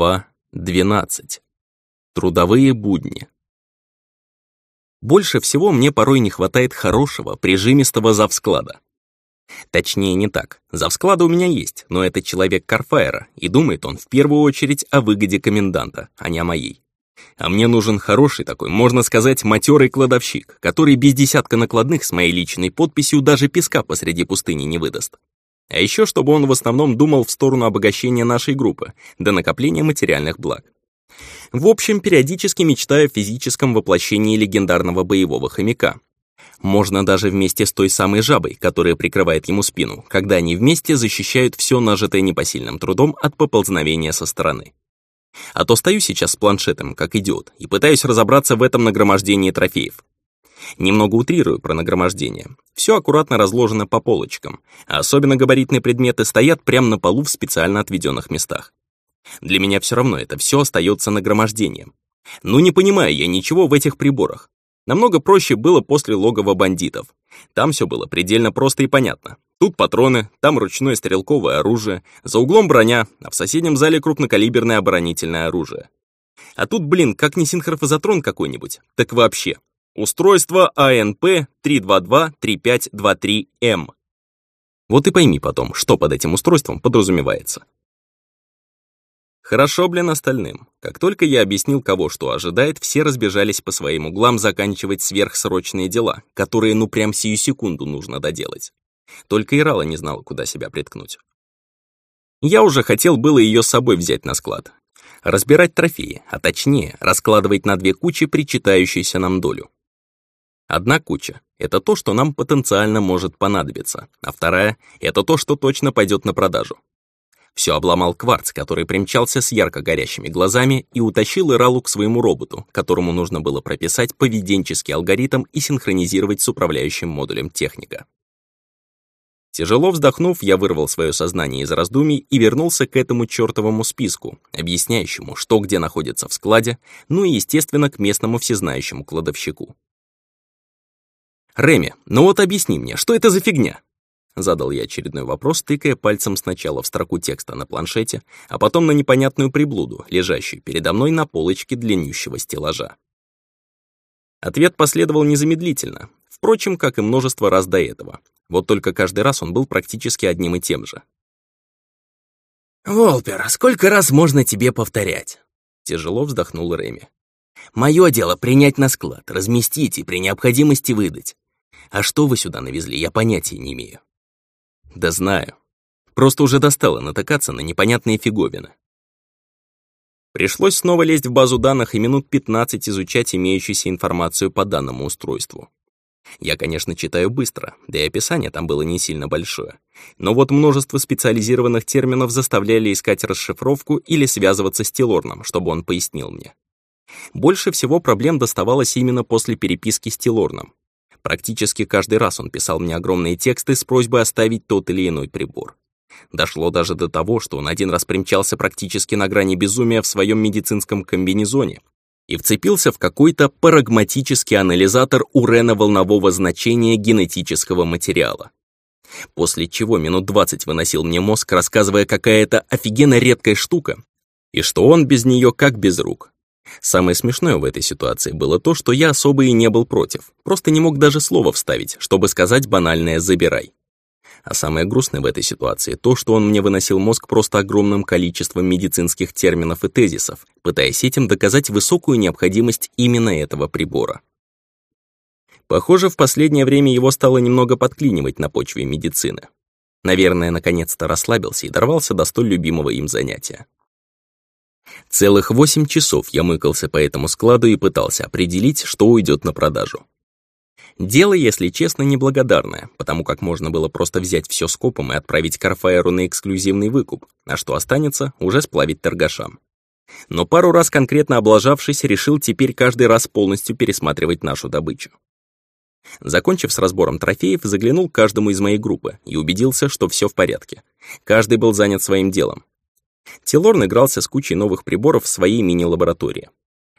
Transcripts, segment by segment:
Глава 12. Трудовые будни. Больше всего мне порой не хватает хорошего, прижимистого завсклада. Точнее, не так. Завсклада у меня есть, но это человек Карфаера, и думает он в первую очередь о выгоде коменданта, а не о моей. А мне нужен хороший такой, можно сказать, матерый кладовщик, который без десятка накладных с моей личной подписью даже песка посреди пустыни не выдаст. А еще, чтобы он в основном думал в сторону обогащения нашей группы, до накопления материальных благ. В общем, периодически мечтаю о физическом воплощении легендарного боевого хомяка. Можно даже вместе с той самой жабой, которая прикрывает ему спину, когда они вместе защищают все нажитое непосильным трудом от поползновения со стороны. А то стою сейчас с планшетом, как идиот, и пытаюсь разобраться в этом нагромождении трофеев. Немного утрирую про нагромождение. Все аккуратно разложено по полочкам, а особенно габаритные предметы стоят прямо на полу в специально отведенных местах. Для меня все равно это все остается нагромождением. Ну не понимаю я ничего в этих приборах. Намного проще было после логова бандитов. Там все было предельно просто и понятно. Тут патроны, там ручное стрелковое оружие, за углом броня, а в соседнем зале крупнокалиберное оборонительное оружие. А тут, блин, как не синхрофазотрон какой-нибудь, так вообще. Устройство АНП 322-3523М. Вот и пойми потом, что под этим устройством подразумевается. Хорошо, блин, остальным. Как только я объяснил, кого что ожидает, все разбежались по своим углам заканчивать сверхсрочные дела, которые ну прям сию секунду нужно доделать. Только Ирала не знала, куда себя приткнуть. Я уже хотел было ее с собой взять на склад. Разбирать трофеи, а точнее, раскладывать на две кучи причитающуюся нам долю. Одна куча — это то, что нам потенциально может понадобиться, а вторая — это то, что точно пойдет на продажу. Все обломал кварц, который примчался с ярко горящими глазами и утащил Иралу к своему роботу, которому нужно было прописать поведенческий алгоритм и синхронизировать с управляющим модулем техника. Тяжело вздохнув, я вырвал свое сознание из раздумий и вернулся к этому чертовому списку, объясняющему, что где находится в складе, ну и, естественно, к местному всезнающему кладовщику. «Реми, ну вот объясни мне, что это за фигня?» Задал я очередной вопрос, тыкая пальцем сначала в строку текста на планшете, а потом на непонятную приблуду, лежащую передо мной на полочке длиннющего стеллажа. Ответ последовал незамедлительно, впрочем, как и множество раз до этого. Вот только каждый раз он был практически одним и тем же. «Волпер, сколько раз можно тебе повторять?» Тяжело вздохнул Реми. «Мое дело принять на склад, разместить и при необходимости выдать. А что вы сюда навезли, я понятия не имею. Да знаю. Просто уже достало натыкаться на непонятные фиговины. Пришлось снова лезть в базу данных и минут 15 изучать имеющуюся информацию по данному устройству. Я, конечно, читаю быстро, да и описание там было не сильно большое. Но вот множество специализированных терминов заставляли искать расшифровку или связываться с Тилорном, чтобы он пояснил мне. Больше всего проблем доставалось именно после переписки с Тилорном. Практически каждый раз он писал мне огромные тексты с просьбой оставить тот или иной прибор. Дошло даже до того, что он один раз примчался практически на грани безумия в своем медицинском комбинезоне и вцепился в какой-то парагматический анализатор урено-волнового значения генетического материала. После чего минут 20 выносил мне мозг, рассказывая, какая это офигенно редкая штука, и что он без нее как без рук. Самое смешное в этой ситуации было то, что я особо и не был против, просто не мог даже слова вставить, чтобы сказать банальное «забирай». А самое грустное в этой ситуации то, что он мне выносил мозг просто огромным количеством медицинских терминов и тезисов, пытаясь этим доказать высокую необходимость именно этого прибора. Похоже, в последнее время его стало немного подклинивать на почве медицины. Наверное, наконец-то расслабился и дорвался до столь любимого им занятия. Целых восемь часов я мыкался по этому складу и пытался определить, что уйдет на продажу. Дело, если честно, неблагодарное, потому как можно было просто взять все скопом и отправить Карфаеру на эксклюзивный выкуп, а что останется, уже сплавить торгашам. Но пару раз конкретно облажавшись, решил теперь каждый раз полностью пересматривать нашу добычу. Закончив с разбором трофеев, заглянул к каждому из моей группы и убедился, что все в порядке. Каждый был занят своим делом, Тилорн игрался с кучей новых приборов в своей мини-лаборатории.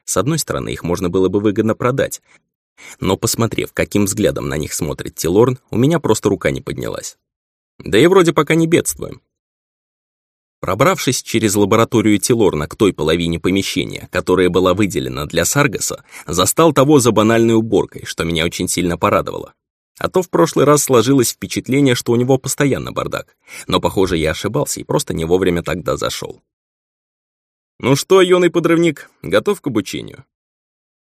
С одной стороны, их можно было бы выгодно продать, но посмотрев, каким взглядом на них смотрит Тилорн, у меня просто рука не поднялась. Да и вроде пока не бедствуем. Пробравшись через лабораторию Тилорна к той половине помещения, которая была выделена для Саргаса, застал того за банальной уборкой, что меня очень сильно порадовало. А то в прошлый раз сложилось впечатление, что у него постоянно бардак. Но, похоже, я ошибался и просто не вовремя тогда зашел. «Ну что, юный подрывник, готов к обучению?»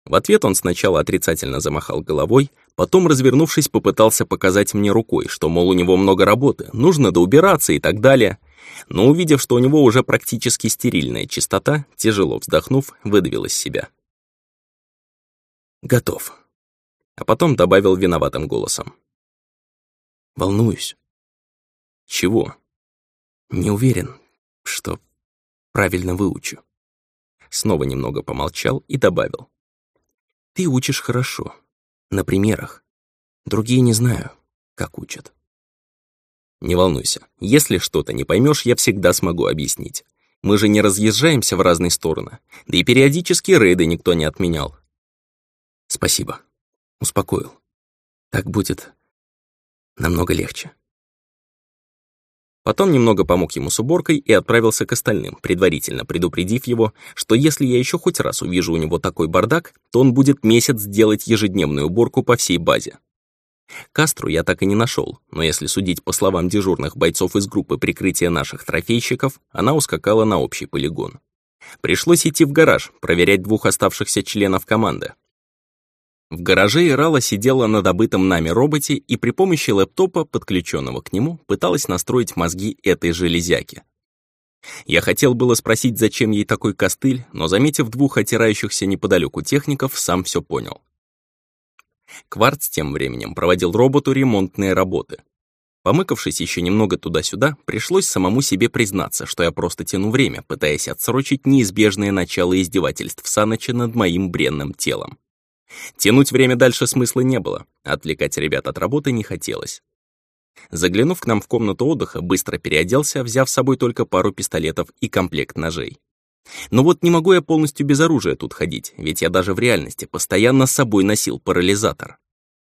В ответ он сначала отрицательно замахал головой, потом, развернувшись, попытался показать мне рукой, что, мол, у него много работы, нужно доубираться и так далее. Но увидев, что у него уже практически стерильная чистота, тяжело вздохнув, выдавил из себя. «Готов», а потом добавил виноватым голосом. «Волнуюсь». «Чего?» «Не уверен, что правильно выучу». Снова немного помолчал и добавил. Ты учишь хорошо. На примерах. Другие не знаю, как учат. Не волнуйся. Если что-то не поймешь, я всегда смогу объяснить. Мы же не разъезжаемся в разные стороны. Да и периодически рейды никто не отменял. Спасибо. Успокоил. Так будет намного легче. Потом немного помог ему с уборкой и отправился к остальным, предварительно предупредив его, что если я еще хоть раз увижу у него такой бардак, то он будет месяц делать ежедневную уборку по всей базе. Кастру я так и не нашел, но если судить по словам дежурных бойцов из группы прикрытия наших трофейщиков, она ускакала на общий полигон. Пришлось идти в гараж, проверять двух оставшихся членов команды. В гараже Ирала сидела на добытом нами роботе и при помощи лэптопа, подключенного к нему, пыталась настроить мозги этой железяки. Я хотел было спросить, зачем ей такой костыль, но, заметив двух отирающихся неподалеку техников, сам все понял. Кварц тем временем проводил роботу ремонтные работы. Помыкавшись еще немного туда-сюда, пришлось самому себе признаться, что я просто тяну время, пытаясь отсрочить неизбежное начало издевательств Саныча над моим бренным телом. Тянуть время дальше смысла не было, отвлекать ребят от работы не хотелось. Заглянув к нам в комнату отдыха, быстро переоделся, взяв с собой только пару пистолетов и комплект ножей. Но вот не могу я полностью без оружия тут ходить, ведь я даже в реальности постоянно с собой носил парализатор.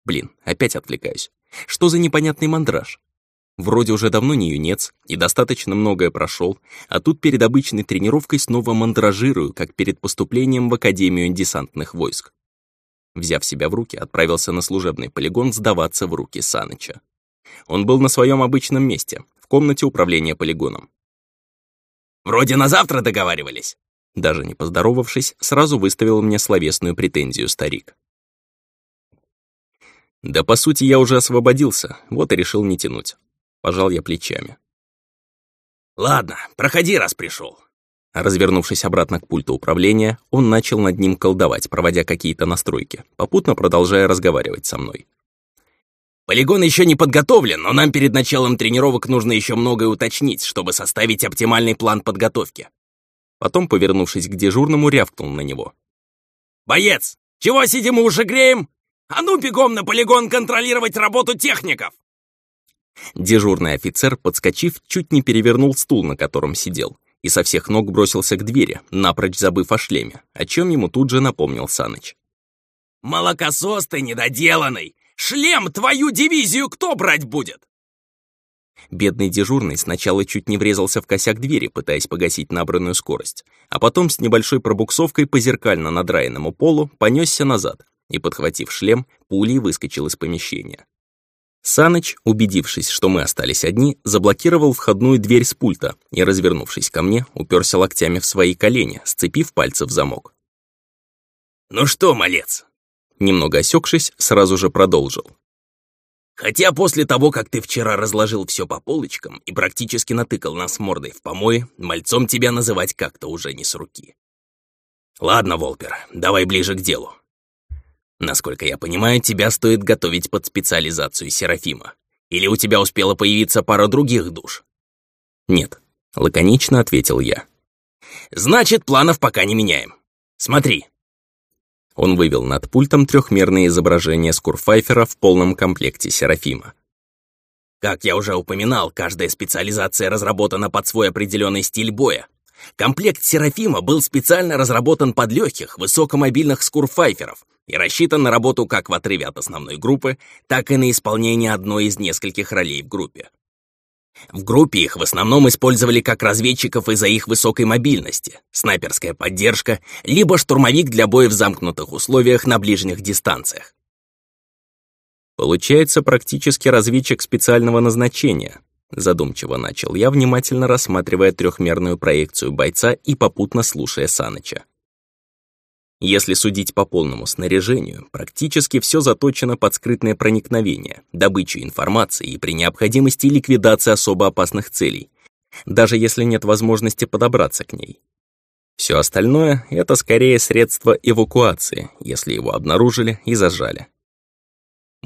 Блин, опять отвлекаюсь. Что за непонятный мандраж? Вроде уже давно не юнец, и достаточно многое прошел, а тут перед обычной тренировкой снова мандражирую, как перед поступлением в Академию десантных войск. Взяв себя в руки, отправился на служебный полигон сдаваться в руки Саныча. Он был на своем обычном месте, в комнате управления полигоном. «Вроде на завтра договаривались!» Даже не поздоровавшись, сразу выставил мне словесную претензию старик. Да, по сути, я уже освободился, вот и решил не тянуть. Пожал я плечами. «Ладно, проходи, раз пришел. Развернувшись обратно к пульту управления, он начал над ним колдовать, проводя какие-то настройки, попутно продолжая разговаривать со мной. «Полигон еще не подготовлен, но нам перед началом тренировок нужно еще многое уточнить, чтобы составить оптимальный план подготовки». Потом, повернувшись к дежурному, рявкнул на него. «Боец, чего сидим и уши греем? А ну бегом на полигон контролировать работу техников!» Дежурный офицер, подскочив, чуть не перевернул стул, на котором сидел, и со всех ног бросился к двери, напрочь забыв о шлеме, о чем ему тут же напомнил Саныч. «Молокосос ты недоделанный! Шлем твою дивизию кто брать будет?» Бедный дежурный сначала чуть не врезался в косяк двери, пытаясь погасить набранную скорость, а потом с небольшой пробуксовкой по зеркально надраенному полу понесся назад и, подхватив шлем, пулей выскочил из помещения. Саныч, убедившись, что мы остались одни, заблокировал входную дверь с пульта и, развернувшись ко мне, уперся локтями в свои колени, сцепив пальцы в замок. «Ну что, малец?» Немного осекшись, сразу же продолжил. «Хотя после того, как ты вчера разложил все по полочкам и практически натыкал нас мордой в помой, мальцом тебя называть как-то уже не с руки. Ладно, Волпер, давай ближе к делу. Насколько я понимаю, тебя стоит готовить под специализацию Серафима. Или у тебя успела появиться пара других душ? Нет, лаконично ответил я. Значит, планов пока не меняем. Смотри. Он вывел над пультом трехмерное изображение Скурфайфера в полном комплекте Серафима. Как я уже упоминал, каждая специализация разработана под свой определенный стиль боя. Комплект Серафима был специально разработан под легких, высокомобильных скурфайферов, и рассчитан на работу как в отрыве от основной группы, так и на исполнение одной из нескольких ролей в группе. В группе их в основном использовали как разведчиков из-за их высокой мобильности, снайперская поддержка, либо штурмовик для боя в замкнутых условиях на ближних дистанциях. Получается практически разведчик специального назначения, задумчиво начал я, внимательно рассматривая трехмерную проекцию бойца и попутно слушая Саныча. Если судить по полному снаряжению, практически все заточено под скрытное проникновение, добычу информации и при необходимости ликвидации особо опасных целей, даже если нет возможности подобраться к ней. Все остальное — это скорее средство эвакуации, если его обнаружили и зажали.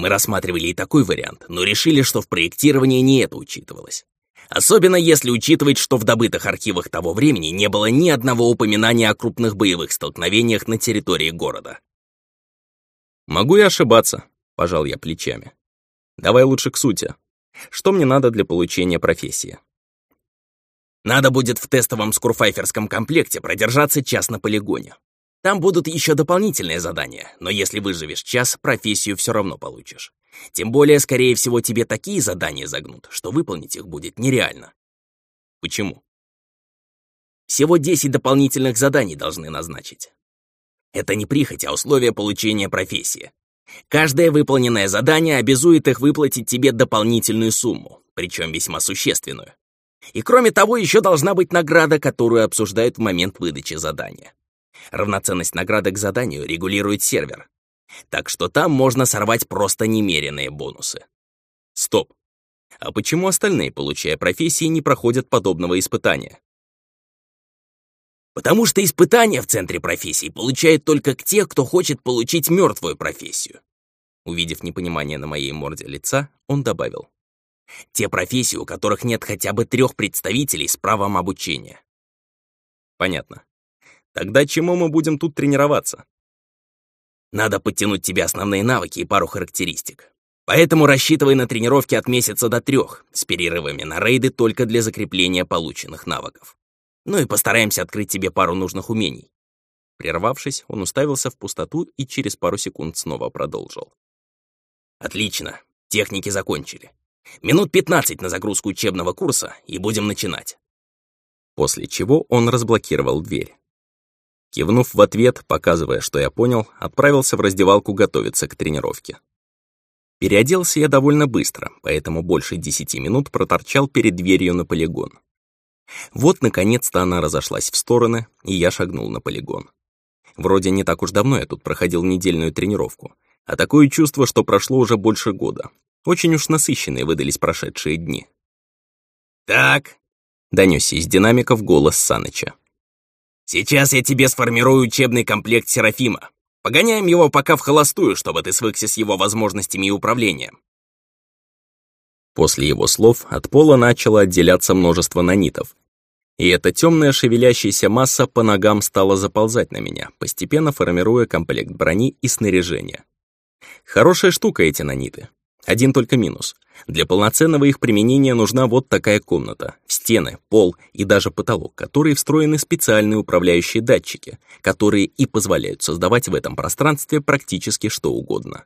Мы рассматривали и такой вариант, но решили, что в проектировании не это учитывалось. Особенно если учитывать, что в добытых архивах того времени не было ни одного упоминания о крупных боевых столкновениях на территории города. «Могу и ошибаться», — пожал я плечами. «Давай лучше к сути. Что мне надо для получения профессии?» «Надо будет в тестовом скурфайферском комплекте продержаться час на полигоне. Там будут еще дополнительные задания, но если выживешь час, профессию все равно получишь. Тем более, скорее всего, тебе такие задания загнут, что выполнить их будет нереально. Почему? Всего 10 дополнительных заданий должны назначить. Это не прихоть, а условие получения профессии. Каждое выполненное задание обязует их выплатить тебе дополнительную сумму, причем весьма существенную. И кроме того, еще должна быть награда, которую обсуждают в момент выдачи задания. Равноценность награды к заданию регулирует сервер, так что там можно сорвать просто немеренные бонусы. Стоп. А почему остальные, получая профессии, не проходят подобного испытания? Потому что испытания в центре профессии получают только те, кто хочет получить мертвую профессию. Увидев непонимание на моей морде лица, он добавил. Те профессии, у которых нет хотя бы трех представителей с правом обучения. Понятно. Тогда чему мы будем тут тренироваться? Надо подтянуть тебе основные навыки и пару характеристик. Поэтому рассчитывай на тренировки от месяца до трех, с перерывами на рейды только для закрепления полученных навыков. Ну и постараемся открыть тебе пару нужных умений. Прервавшись, он уставился в пустоту и через пару секунд снова продолжил. Отлично, техники закончили. Минут 15 на загрузку учебного курса, и будем начинать. После чего он разблокировал дверь. Кивнув в ответ, показывая, что я понял, отправился в раздевалку готовиться к тренировке. Переоделся я довольно быстро, поэтому больше десяти минут проторчал перед дверью на полигон. Вот, наконец-то, она разошлась в стороны, и я шагнул на полигон. Вроде не так уж давно я тут проходил недельную тренировку, а такое чувство, что прошло уже больше года. Очень уж насыщенные выдались прошедшие дни. «Так», — донесся из динамиков голос Саныча. Сейчас я тебе сформирую учебный комплект Серафима. Погоняем его пока в холостую, чтобы ты свыкся с его возможностями и управлением. После его слов от пола начало отделяться множество нанитов. И эта темная шевелящаяся масса по ногам стала заползать на меня, постепенно формируя комплект брони и снаряжения. Хорошая штука эти наниты. Один только минус. Для полноценного их применения нужна вот такая комната, стены, пол и даже потолок, которые встроены специальные управляющие датчики, которые и позволяют создавать в этом пространстве практически что угодно.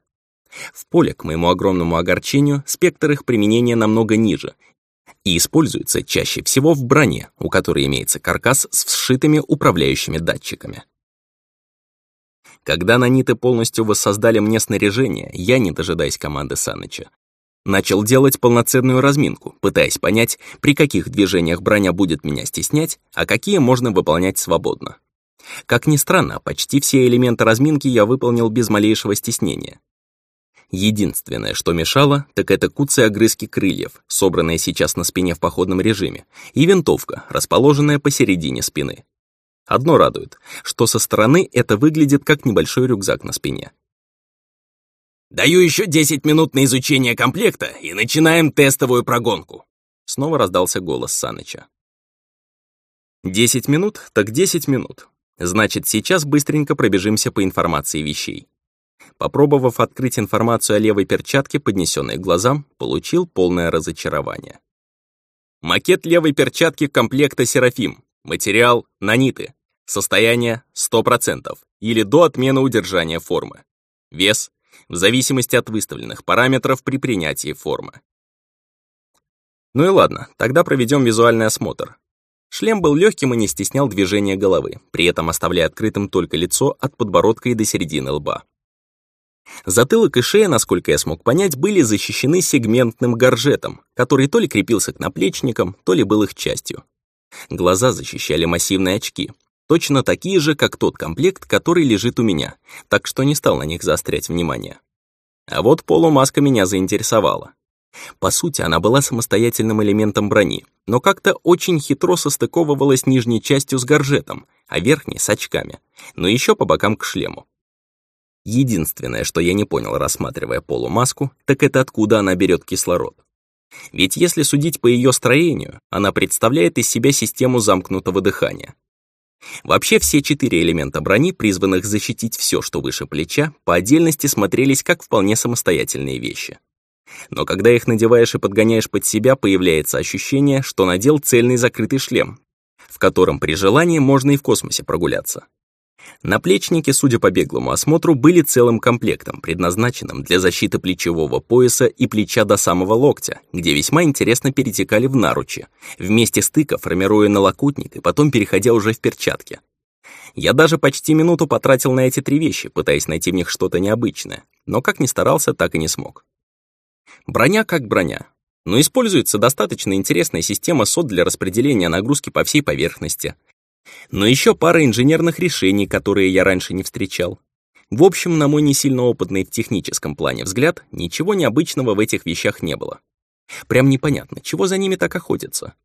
В поле, к моему огромному огорчению, спектр их применения намного ниже и используется чаще всего в броне, у которой имеется каркас с вшитыми управляющими датчиками. Когда наниты полностью воссоздали мне снаряжение, я, не дожидаясь команды Саныча, начал делать полноценную разминку, пытаясь понять, при каких движениях броня будет меня стеснять, а какие можно выполнять свободно. Как ни странно, почти все элементы разминки я выполнил без малейшего стеснения. Единственное, что мешало, так это куцы огрызки крыльев, собранные сейчас на спине в походном режиме, и винтовка, расположенная посередине спины. Одно радует, что со стороны это выглядит как небольшой рюкзак на спине. «Даю еще 10 минут на изучение комплекта и начинаем тестовую прогонку», снова раздался голос Саныча. «Десять минут, так десять минут. Значит, сейчас быстренько пробежимся по информации вещей». Попробовав открыть информацию о левой перчатке, поднесенной к глазам, получил полное разочарование. Макет левой перчатки комплекта «Серафим». Материал — наниты. Состояние — 100% или до отмены удержания формы. Вес — в зависимости от выставленных параметров при принятии формы. Ну и ладно, тогда проведем визуальный осмотр. Шлем был легким и не стеснял движения головы, при этом оставляя открытым только лицо от подбородка и до середины лба. Затылок и шея, насколько я смог понять, были защищены сегментным горжетом, который то ли крепился к наплечникам, то ли был их частью. Глаза защищали массивные очки, точно такие же, как тот комплект, который лежит у меня, так что не стал на них заострять внимание. А вот полумаска меня заинтересовала. По сути, она была самостоятельным элементом брони, но как-то очень хитро состыковывалась нижней частью с горжетом, а верхней — с очками, но еще по бокам к шлему. Единственное, что я не понял, рассматривая полумаску, так это откуда она берет кислород. Ведь если судить по ее строению, она представляет из себя систему замкнутого дыхания. Вообще все четыре элемента брони, призванных защитить все, что выше плеча, по отдельности смотрелись как вполне самостоятельные вещи. Но когда их надеваешь и подгоняешь под себя, появляется ощущение, что надел цельный закрытый шлем, в котором при желании можно и в космосе прогуляться. Наплечники, судя по беглому осмотру, были целым комплектом, предназначенным для защиты плечевого пояса и плеча до самого локтя, где весьма интересно перетекали в наручи, вместе стыка формируя налокотник и потом переходя уже в перчатки. Я даже почти минуту потратил на эти три вещи, пытаясь найти в них что-то необычное, но как ни старался, так и не смог. Броня как броня, но используется достаточно интересная система сот для распределения нагрузки по всей поверхности, но еще пара инженерных решений, которые я раньше не встречал. В общем, на мой не сильно опытный в техническом плане взгляд, ничего необычного в этих вещах не было. Прям непонятно, чего за ними так охотятся.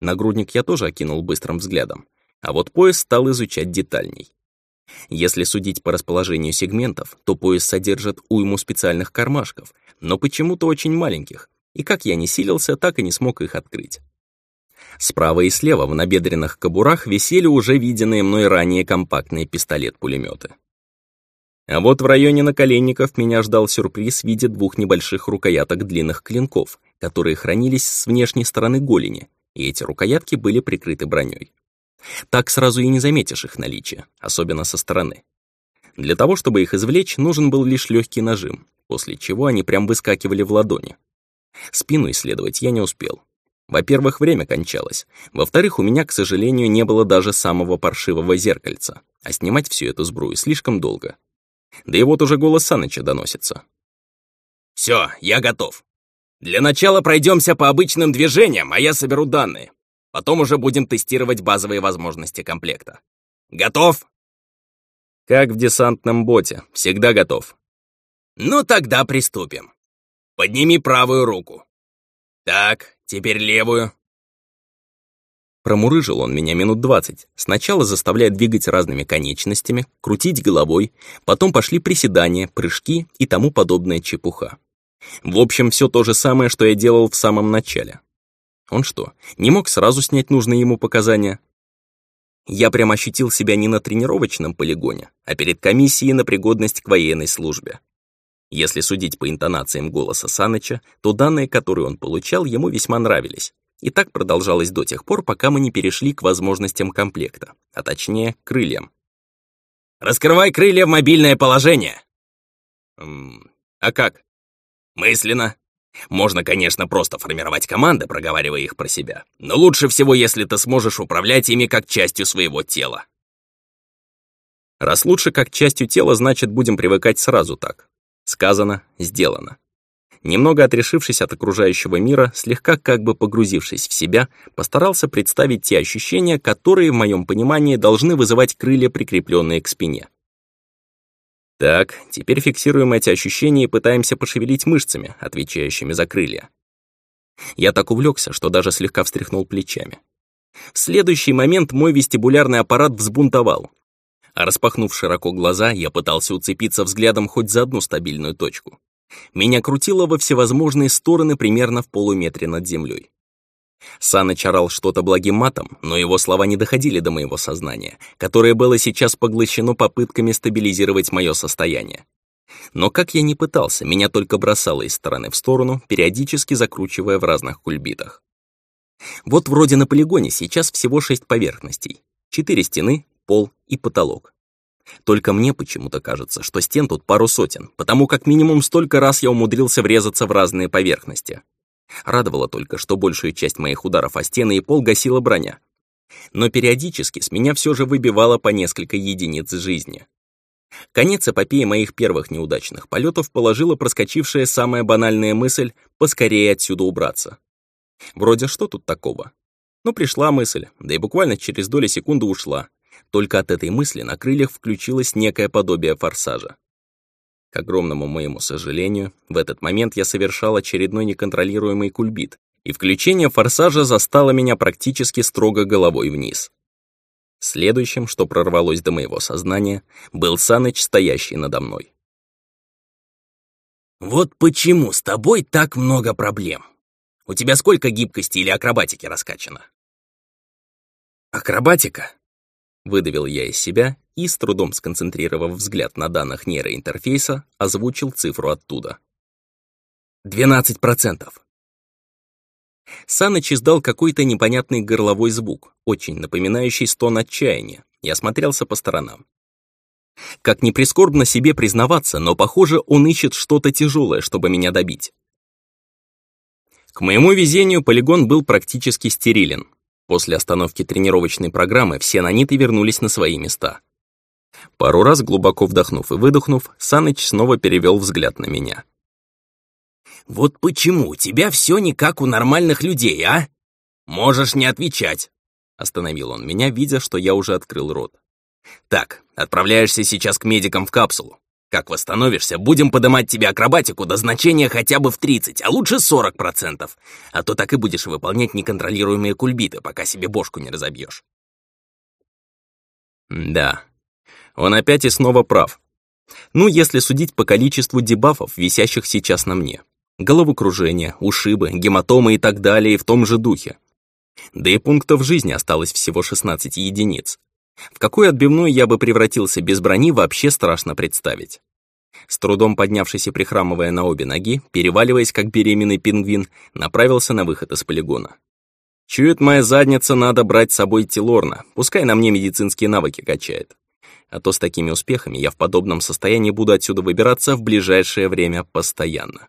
Нагрудник я тоже окинул быстрым взглядом, а вот пояс стал изучать детальней. Если судить по расположению сегментов, то пояс содержит уйму специальных кармашков, но почему-то очень маленьких, и как я не силился, так и не смог их открыть. Справа и слева в набедренных кобурах висели уже виденные мной ранее компактные пистолет-пулеметы. А вот в районе наколенников меня ждал сюрприз в виде двух небольших рукояток длинных клинков, которые хранились с внешней стороны голени, и эти рукоятки были прикрыты броней. Так сразу и не заметишь их наличие, особенно со стороны. Для того, чтобы их извлечь, нужен был лишь легкий нажим, после чего они прям выскакивали в ладони. Спину исследовать я не успел, во-первых, время кончалось. Во-вторых, у меня, к сожалению, не было даже самого паршивого зеркальца, а снимать всю эту сбрую слишком долго. Да и вот уже голос Саныча доносится. «Все, я готов. Для начала пройдемся по обычным движениям, а я соберу данные. Потом уже будем тестировать базовые возможности комплекта. Готов?» «Как в десантном боте, всегда готов». «Ну тогда приступим. Подними правую руку. Так, Теперь левую». Промурыжил он меня минут двадцать, сначала заставляя двигать разными конечностями, крутить головой, потом пошли приседания, прыжки и тому подобная чепуха. В общем, все то же самое, что я делал в самом начале. Он что, не мог сразу снять нужные ему показания? Я прям ощутил себя не на тренировочном полигоне, а перед комиссией на пригодность к военной службе. Если судить по интонациям голоса Саныча, то данные, которые он получал, ему весьма нравились. И так продолжалось до тех пор, пока мы не перешли к возможностям комплекта, а точнее, крыльям. «Раскрывай крылья в мобильное положение!» «А как?» «Мысленно. Можно, конечно, просто формировать команды, проговаривая их про себя, но лучше всего, если ты сможешь управлять ими как частью своего тела». Раз лучше как частью тела, значит, будем привыкать сразу так. Сказано, сделано. Немного отрешившись от окружающего мира, слегка как бы погрузившись в себя, постарался представить те ощущения, которые, в моем понимании, должны вызывать крылья, прикрепленные к спине. Так, теперь фиксируем эти ощущения и пытаемся пошевелить мышцами, отвечающими за крылья. Я так увлекся, что даже слегка встряхнул плечами. В следующий момент мой вестибулярный аппарат взбунтовал, а распахнув широко глаза, я пытался уцепиться взглядом хоть за одну стабильную точку. Меня крутило во всевозможные стороны примерно в полуметре над землей. Саныч орал что-то благим матом, но его слова не доходили до моего сознания, которое было сейчас поглощено попытками стабилизировать мое состояние. Но как я ни пытался, меня только бросало из стороны в сторону, периодически закручивая в разных кульбитах. Вот вроде на полигоне сейчас всего шесть поверхностей. Четыре стены, пол и потолок. Только мне почему-то кажется, что стен тут пару сотен, потому как минимум столько раз я умудрился врезаться в разные поверхности. Радовало только, что большую часть моих ударов о стены и пол гасила броня. Но периодически с меня все же выбивало по несколько единиц жизни. Конец эпопеи моих первых неудачных полетов положила проскочившая самая банальная мысль поскорее отсюда убраться. Вроде что тут такого? Но пришла мысль, да и буквально через доли секунды ушла. Только от этой мысли на крыльях включилось некое подобие форсажа. К огромному моему сожалению, в этот момент я совершал очередной неконтролируемый кульбит, и включение форсажа застало меня практически строго головой вниз. Следующим, что прорвалось до моего сознания, был Саныч, стоящий надо мной. «Вот почему с тобой так много проблем. У тебя сколько гибкости или акробатики раскачано?» «Акробатика?» — выдавил я из себя и, с трудом сконцентрировав взгляд на данных нейроинтерфейса, озвучил цифру оттуда. «Двенадцать процентов». Саныч издал какой-то непонятный горловой звук, очень напоминающий стон отчаяния, и осмотрелся по сторонам. Как ни прискорбно себе признаваться, но, похоже, он ищет что-то тяжелое, чтобы меня добить. К моему везению, полигон был практически стерилен. После остановки тренировочной программы все наниты вернулись на свои места. Пару раз глубоко вдохнув и выдохнув, Саныч снова перевел взгляд на меня. «Вот почему у тебя все не как у нормальных людей, а? Можешь не отвечать!» Остановил он меня, видя, что я уже открыл рот. «Так, отправляешься сейчас к медикам в капсулу. Как восстановишься, будем подымать тебе акробатику до значения хотя бы в 30, а лучше 40%. А то так и будешь выполнять неконтролируемые кульбиты, пока себе бошку не разобьешь. Да, он опять и снова прав. Ну, если судить по количеству дебафов, висящих сейчас на мне. Головокружение, ушибы, гематомы и так далее в том же духе. Да и пунктов жизни осталось всего 16 единиц. В какой отбивную я бы превратился без брони, вообще страшно представить. С трудом поднявшись и прихрамывая на обе ноги, переваливаясь как беременный пингвин, направился на выход из полигона. Чует моя задница, надо брать с собой Тилорна, пускай на мне медицинские навыки качает. А то с такими успехами я в подобном состоянии буду отсюда выбираться в ближайшее время постоянно.